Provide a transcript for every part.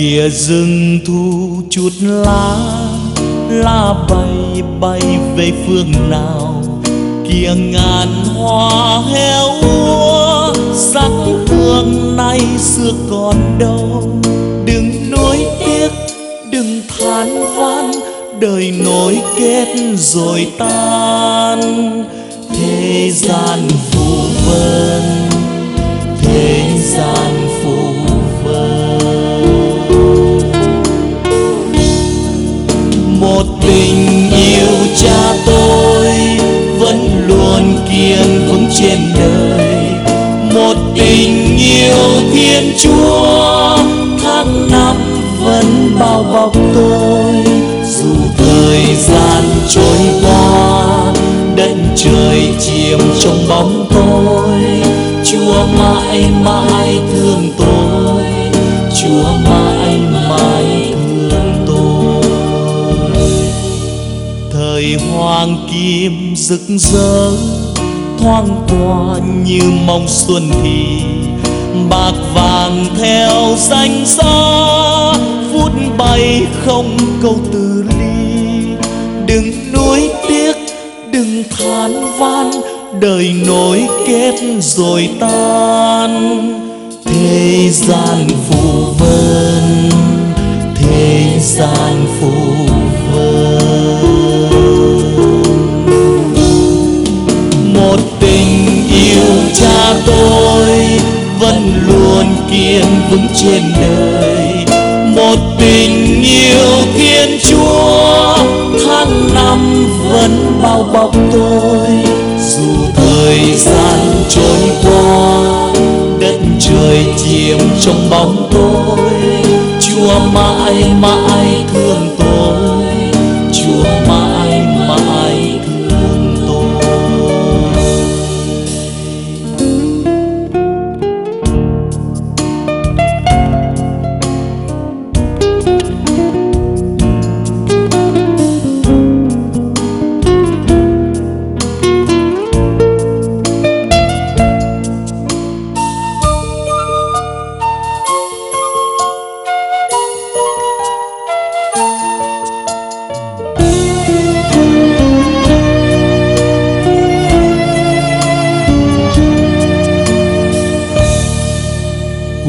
kìa rừng thu chút lá lá bay bay về phương nào? Kia ngàn hoa héo úa, sắc hương nay xưa còn đâu? Đừng nuối tiếc, đừng than van, đời nối kết rồi tan. Thế gian vô vẫn bao bọc tôi, dù thời gian trôi qua đất trời chìm trong bóng tôi. Chúa mãi mãi thương tôi, chúa mãi mãi thương tôi. Thời hoàng kim rực rỡ, thoáng qua như mong xuân thì, bạc vàng theo danh gió ai không câu từ ly. Đừng nuối tiếc, đừng than van, đời nối kết rồi tan. Thế gian phù vân, thế gian phù vân. Một tình yêu cha tôi vẫn luôn kiên vững trên đời. Bao bọc tôi. Dù thời gian trôi qua, đất trời chìm trong bóng tôi chúa mãi mãi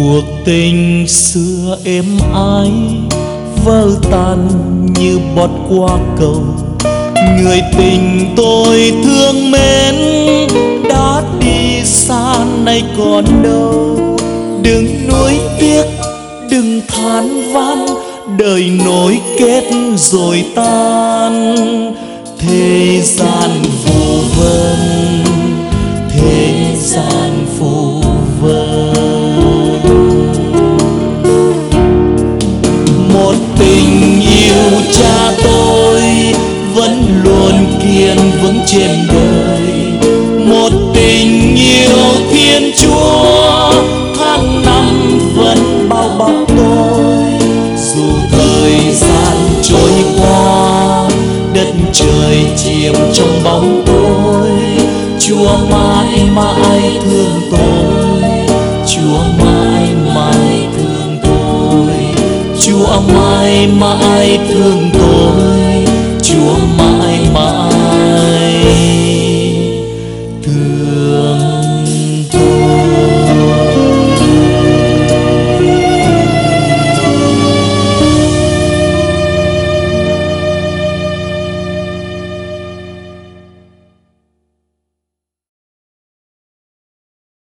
cuộc tình xưa êm ái, vỡ tan như bọt qua cầu. Người tình tôi thương mến, đã đi xa nay còn đâu. Đừng nuối tiếc, đừng than van, đời nối kết rồi tan. Thế gian phù vân. Trên đời. Một tình yêu thiên chúa tháng năm vẫn bao bọc tôi. Dù thời gian trôi qua, đất trời chìm trong bóng tôi chúa mãi mãi thương tôi, chúa mãi mãi thương tôi. Chúa mãi mãi thương